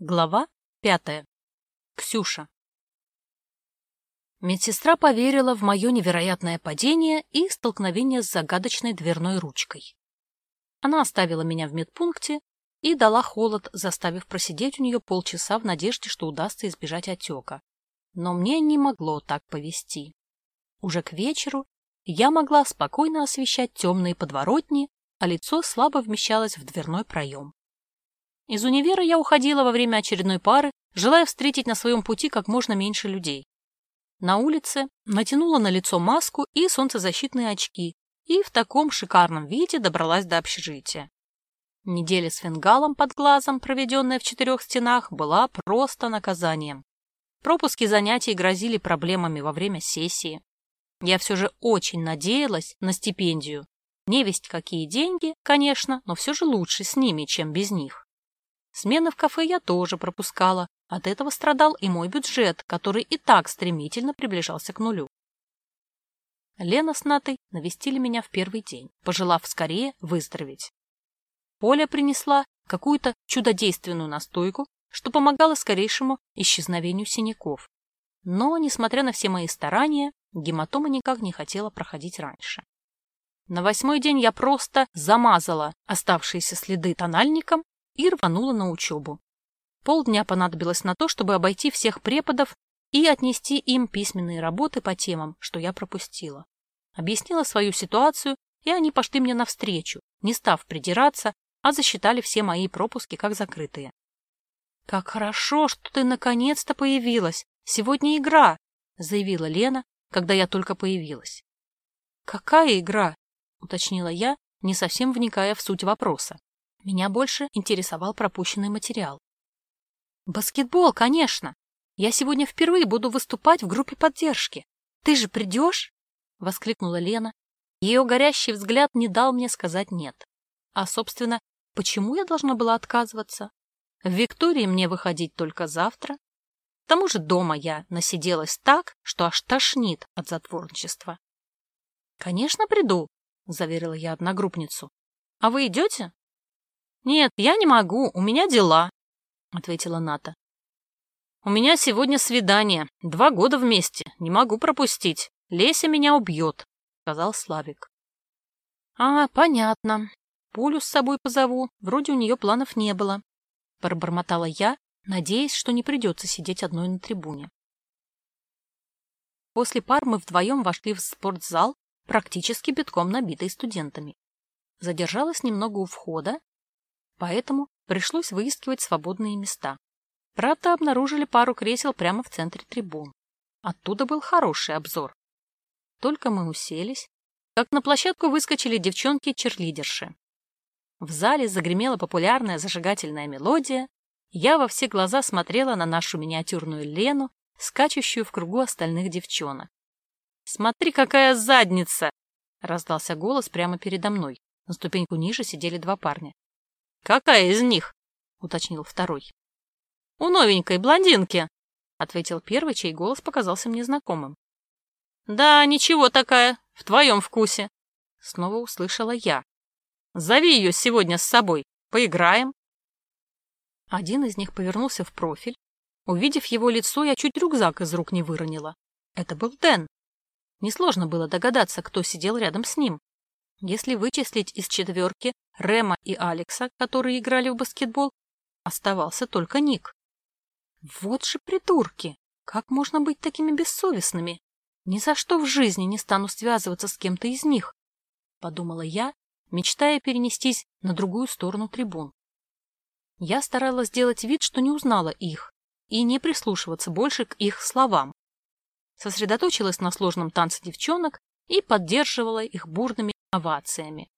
Глава пятая. Ксюша. Медсестра поверила в мое невероятное падение и столкновение с загадочной дверной ручкой. Она оставила меня в медпункте и дала холод, заставив просидеть у нее полчаса в надежде, что удастся избежать отека. Но мне не могло так повести. Уже к вечеру я могла спокойно освещать темные подворотни, а лицо слабо вмещалось в дверной проем. Из универа я уходила во время очередной пары, желая встретить на своем пути как можно меньше людей. На улице натянула на лицо маску и солнцезащитные очки, и в таком шикарном виде добралась до общежития. Неделя с фингалом под глазом, проведенная в четырех стенах, была просто наказанием. Пропуски занятий грозили проблемами во время сессии. Я все же очень надеялась на стипендию. Невесть какие деньги, конечно, но все же лучше с ними, чем без них. Смены в кафе я тоже пропускала. От этого страдал и мой бюджет, который и так стремительно приближался к нулю. Лена с Натой навестили меня в первый день, пожелав скорее выздороветь. Поля принесла какую-то чудодейственную настойку, что помогало скорейшему исчезновению синяков. Но, несмотря на все мои старания, гематома никак не хотела проходить раньше. На восьмой день я просто замазала оставшиеся следы тональником и рванула на учебу. Полдня понадобилось на то, чтобы обойти всех преподов и отнести им письменные работы по темам, что я пропустила. Объяснила свою ситуацию, и они пошли мне навстречу, не став придираться, а засчитали все мои пропуски как закрытые. «Как хорошо, что ты наконец-то появилась! Сегодня игра!» — заявила Лена, когда я только появилась. «Какая игра?» — уточнила я, не совсем вникая в суть вопроса. Меня больше интересовал пропущенный материал. «Баскетбол, конечно! Я сегодня впервые буду выступать в группе поддержки. Ты же придешь?» — воскликнула Лена. Ее горящий взгляд не дал мне сказать «нет». А, собственно, почему я должна была отказываться? В Виктории мне выходить только завтра. К тому же дома я насиделась так, что аж тошнит от затворничества. «Конечно, приду», — заверила я одногруппницу. «А вы идете?» «Нет, я не могу, у меня дела», — ответила Ната. «У меня сегодня свидание. Два года вместе. Не могу пропустить. Леся меня убьет», — сказал Славик. «А, понятно. Пулю с собой позову. Вроде у нее планов не было», — пробормотала я, надеясь, что не придется сидеть одной на трибуне. После пар мы вдвоем вошли в спортзал, практически битком набитый студентами. Задержалась немного у входа поэтому пришлось выискивать свободные места. Правда, обнаружили пару кресел прямо в центре трибун. Оттуда был хороший обзор. Только мы уселись, как на площадку выскочили девчонки-черлидерши. В зале загремела популярная зажигательная мелодия. Я во все глаза смотрела на нашу миниатюрную Лену, скачущую в кругу остальных девчонок. «Смотри, какая задница!» — раздался голос прямо передо мной. На ступеньку ниже сидели два парня. «Какая из них?» — уточнил второй. «У новенькой блондинки», — ответил первый, чей голос показался мне знакомым. «Да, ничего такая, в твоем вкусе», — снова услышала я. «Зови ее сегодня с собой, поиграем». Один из них повернулся в профиль. Увидев его лицо, я чуть рюкзак из рук не выронила. Это был Дэн. Несложно было догадаться, кто сидел рядом с ним. Если вычислить из четверки Рема и Алекса, которые играли в баскетбол, оставался только Ник. Вот же придурки! Как можно быть такими бессовестными? Ни за что в жизни не стану связываться с кем-то из них, — подумала я, мечтая перенестись на другую сторону трибун. Я старалась сделать вид, что не узнала их, и не прислушиваться больше к их словам. Сосредоточилась на сложном танце девчонок и поддерживала их бурными овациями.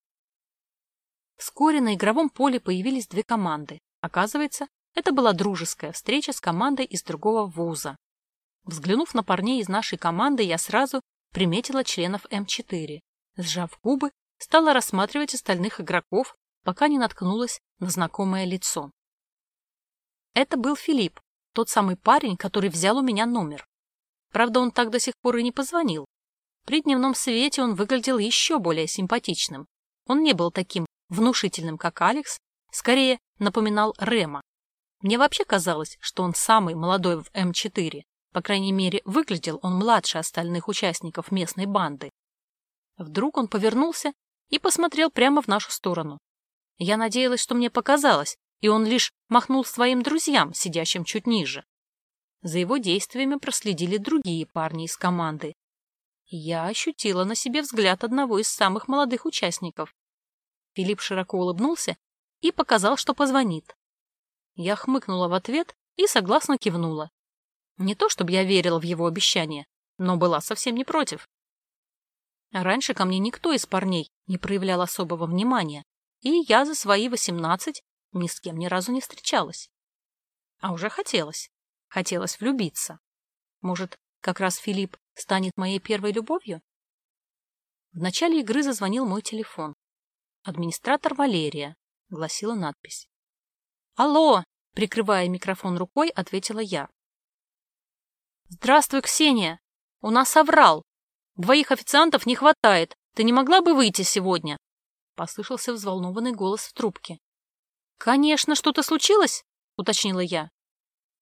Вскоре на игровом поле появились две команды. Оказывается, это была дружеская встреча с командой из другого вуза. Взглянув на парней из нашей команды, я сразу приметила членов М4. Сжав губы, стала рассматривать остальных игроков, пока не наткнулась на знакомое лицо. Это был Филипп, тот самый парень, который взял у меня номер. Правда, он так до сих пор и не позвонил. При дневном свете он выглядел еще более симпатичным. Он не был таким внушительным, как Алекс, скорее напоминал Рема. Мне вообще казалось, что он самый молодой в М4. По крайней мере, выглядел он младше остальных участников местной банды. Вдруг он повернулся и посмотрел прямо в нашу сторону. Я надеялась, что мне показалось, и он лишь махнул своим друзьям, сидящим чуть ниже. За его действиями проследили другие парни из команды. Я ощутила на себе взгляд одного из самых молодых участников. Филипп широко улыбнулся и показал, что позвонит. Я хмыкнула в ответ и согласно кивнула. Не то, чтобы я верила в его обещание, но была совсем не против. Раньше ко мне никто из парней не проявлял особого внимания, и я за свои восемнадцать ни с кем ни разу не встречалась. А уже хотелось. Хотелось влюбиться. Может, как раз Филипп станет моей первой любовью? В начале игры зазвонил мой телефон. «Администратор Валерия», — гласила надпись. «Алло!» — прикрывая микрофон рукой, ответила я. «Здравствуй, Ксения! У нас соврал! Двоих официантов не хватает. Ты не могла бы выйти сегодня?» Послышался взволнованный голос в трубке. «Конечно, что-то случилось?» — уточнила я.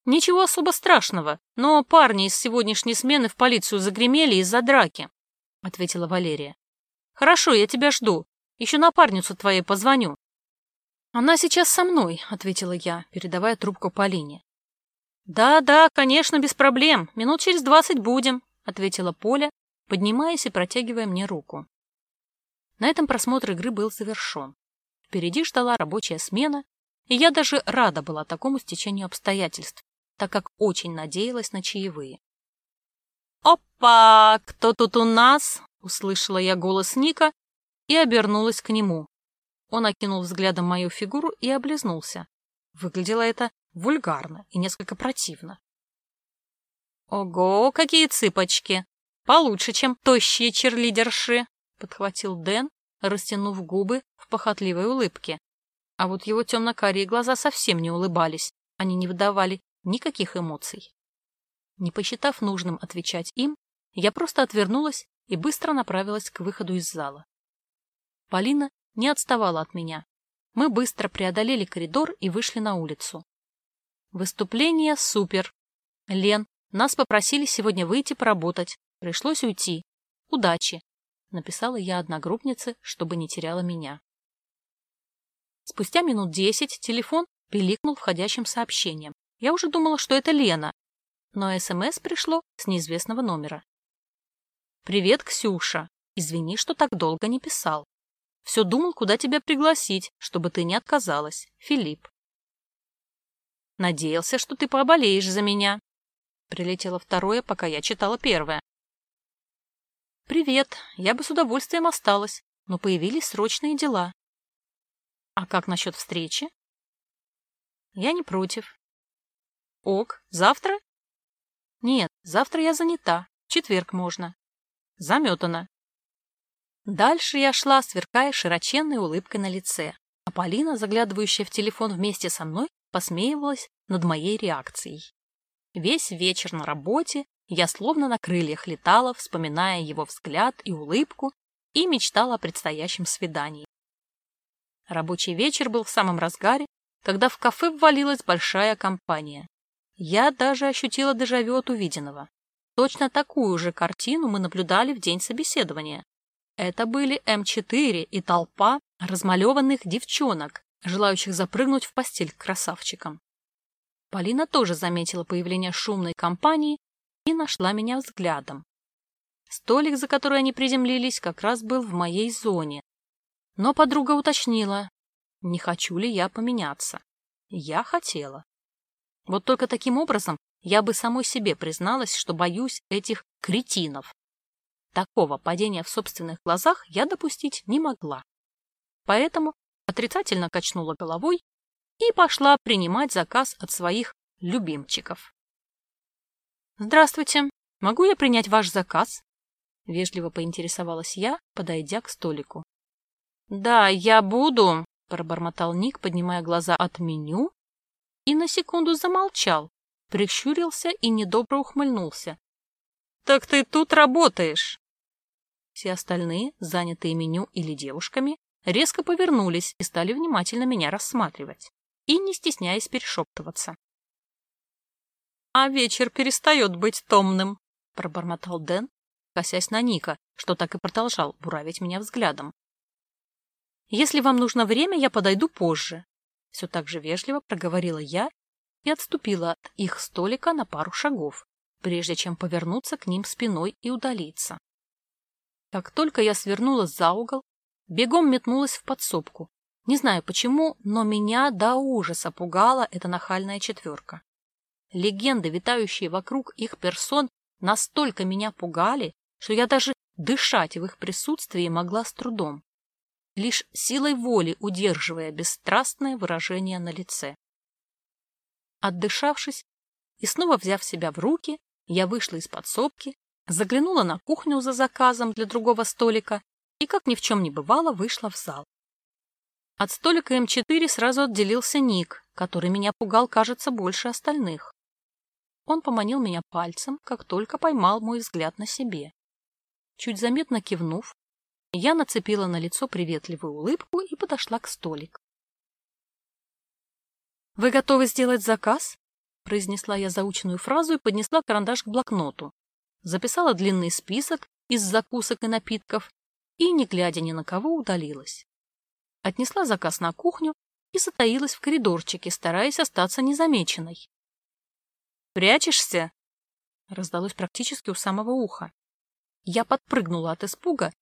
«Ничего особо страшного, но парни из сегодняшней смены в полицию загремели из-за драки», — ответила Валерия. «Хорошо, я тебя жду. Еще напарницу твоей позвоню». «Она сейчас со мной», — ответила я, передавая трубку Полине. «Да-да, конечно, без проблем. Минут через двадцать будем», — ответила Поля, поднимаясь и протягивая мне руку. На этом просмотр игры был завершен. Впереди ждала рабочая смена, и я даже рада была такому стечению обстоятельств, так как очень надеялась на чаевые. «Опа! Кто тут у нас?» — услышала я голос Ника и обернулась к нему. Он окинул взглядом мою фигуру и облизнулся. Выглядело это вульгарно и несколько противно. «Ого, какие цыпочки! Получше, чем тощие черлидерши!» — подхватил Дэн, растянув губы в похотливой улыбке. А вот его темно-карие глаза совсем не улыбались, они не выдавали никаких эмоций. Не посчитав нужным отвечать им, я просто отвернулась и быстро направилась к выходу из зала. Полина не отставала от меня. Мы быстро преодолели коридор и вышли на улицу. Выступление супер. Лен, нас попросили сегодня выйти поработать. Пришлось уйти. Удачи написала я одногруппнице, чтобы не теряла меня. Спустя минут десять телефон пиликнул входящим сообщением. Я уже думала, что это Лена, но СМС пришло с неизвестного номера. «Привет, Ксюша. Извини, что так долго не писал. Все думал, куда тебя пригласить, чтобы ты не отказалась. Филипп». «Надеялся, что ты поболеешь за меня». Прилетело второе, пока я читала первое. «Привет. Я бы с удовольствием осталась, но появились срочные дела». «А как насчет встречи?» «Я не против». «Ок. Завтра?» «Нет, завтра я занята. В четверг можно». «Заметано». Дальше я шла, сверкая широченной улыбкой на лице, а Полина, заглядывающая в телефон вместе со мной, посмеивалась над моей реакцией. Весь вечер на работе я словно на крыльях летала, вспоминая его взгляд и улыбку, и мечтала о предстоящем свидании. Рабочий вечер был в самом разгаре, когда в кафе ввалилась большая компания. Я даже ощутила дежавю от увиденного. Точно такую же картину мы наблюдали в день собеседования. Это были М4 и толпа размалеванных девчонок, желающих запрыгнуть в постель к красавчикам. Полина тоже заметила появление шумной компании и нашла меня взглядом. Столик, за который они приземлились, как раз был в моей зоне. Но подруга уточнила, не хочу ли я поменяться. Я хотела. Вот только таким образом я бы самой себе призналась, что боюсь этих кретинов. Такого падения в собственных глазах я допустить не могла. Поэтому отрицательно качнула головой и пошла принимать заказ от своих любимчиков. «Здравствуйте. Могу я принять ваш заказ?» Вежливо поинтересовалась я, подойдя к столику. «Да, я буду», — пробормотал Ник, поднимая глаза от меню, и на секунду замолчал, прищурился и недобро ухмыльнулся. «Так ты тут работаешь!» Все остальные, занятые меню или девушками, резко повернулись и стали внимательно меня рассматривать. и не стесняясь перешептываться. «А вечер перестает быть томным», — пробормотал Дэн, косясь на Ника, что так и продолжал буравить меня взглядом. «Если вам нужно время, я подойду позже», — все так же вежливо проговорила я и отступила от их столика на пару шагов, прежде чем повернуться к ним спиной и удалиться. Как только я свернула за угол, бегом метнулась в подсобку. Не знаю почему, но меня до ужаса пугала эта нахальная четверка. Легенды, витающие вокруг их персон, настолько меня пугали, что я даже дышать в их присутствии могла с трудом, лишь силой воли удерживая бесстрастное выражение на лице. Отдышавшись и снова взяв себя в руки, я вышла из подсобки, заглянула на кухню за заказом для другого столика и, как ни в чем не бывало, вышла в зал. От столика М4 сразу отделился Ник, который меня пугал, кажется, больше остальных. Он поманил меня пальцем, как только поймал мой взгляд на себе. Чуть заметно кивнув, я нацепила на лицо приветливую улыбку и подошла к столику. «Вы готовы сделать заказ?» произнесла я заученную фразу и поднесла карандаш к блокноту. Записала длинный список из закусок и напитков и, не глядя ни на кого, удалилась. Отнесла заказ на кухню и затаилась в коридорчике, стараясь остаться незамеченной. «Прячешься?» — раздалось практически у самого уха. Я подпрыгнула от испуга,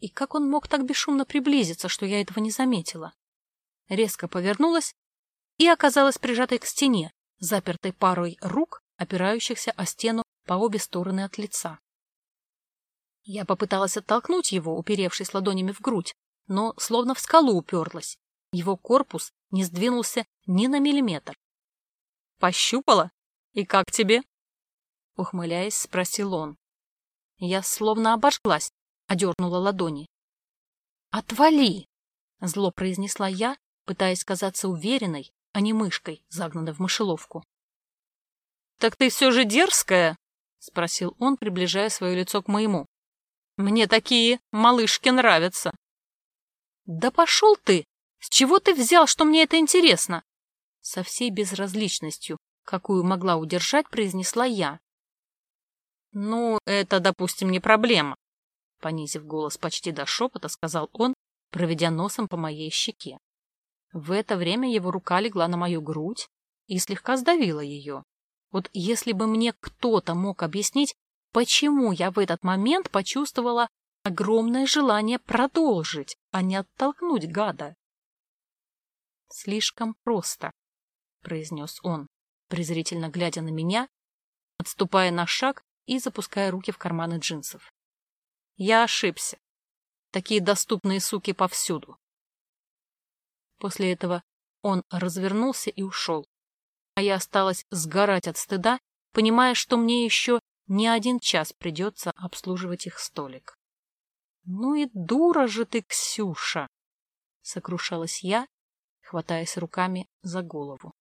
и как он мог так бесшумно приблизиться, что я этого не заметила? Резко повернулась и оказалась прижатой к стене, запертой парой рук, опирающихся о стену по обе стороны от лица. Я попыталась оттолкнуть его, уперевшись ладонями в грудь, но словно в скалу уперлась. Его корпус не сдвинулся ни на миллиметр. «Пощупала? И как тебе?» Ухмыляясь, спросил он. Я словно обожглась, одернула ладони. «Отвали!» — зло произнесла я, пытаясь казаться уверенной, а не мышкой, загнанной в мышеловку. «Так ты все же дерзкая?» — спросил он, приближая свое лицо к моему. «Мне такие малышки нравятся». «Да пошел ты! С чего ты взял, что мне это интересно?» Со всей безразличностью, какую могла удержать, произнесла я. «Ну, это, допустим, не проблема», — понизив голос почти до шепота, сказал он, проведя носом по моей щеке. В это время его рука легла на мою грудь и слегка сдавила ее. Вот если бы мне кто-то мог объяснить, почему я в этот момент почувствовала огромное желание продолжить, а не оттолкнуть гада. «Слишком просто», — произнес он, презрительно глядя на меня, отступая на шаг и запуская руки в карманы джинсов. Я ошибся. Такие доступные суки повсюду. После этого он развернулся и ушел. А я осталась сгорать от стыда, понимая, что мне еще не один час придется обслуживать их столик. — Ну и дура же ты, Ксюша! — сокрушалась я, хватаясь руками за голову.